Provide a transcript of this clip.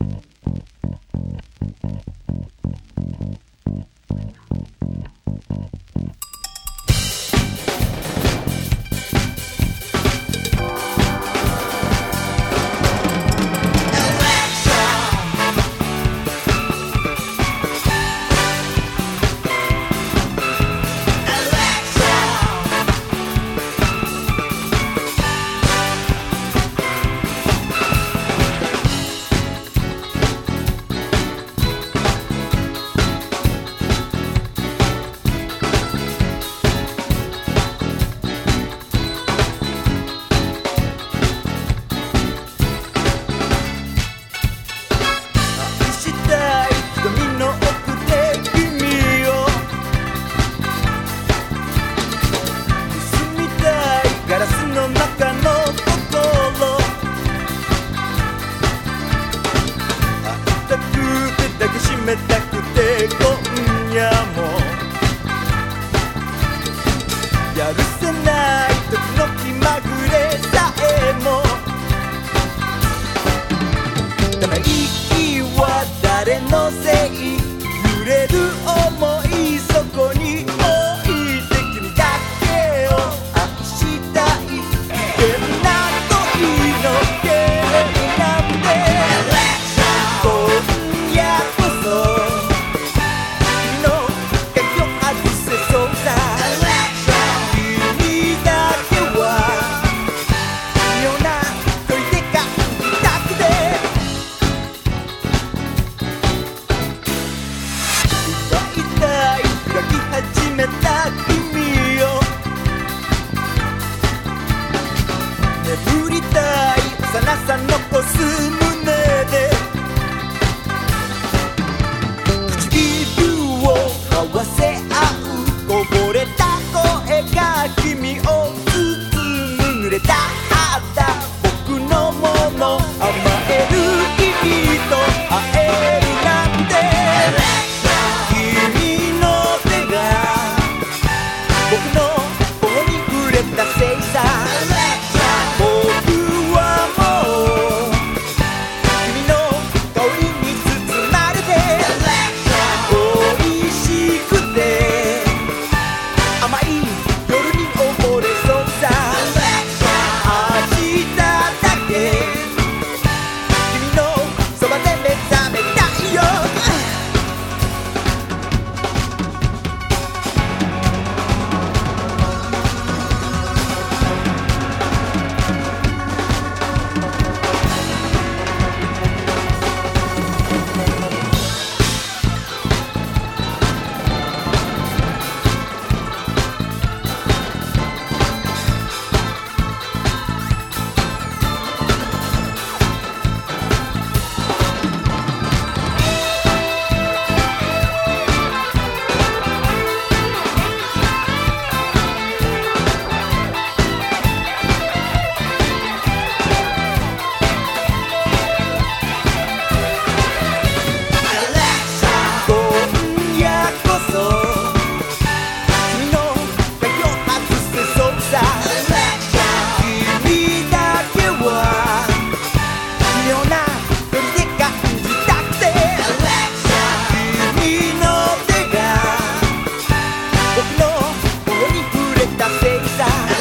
Mm-hmm. ぶりたい。さなさ残す pensar.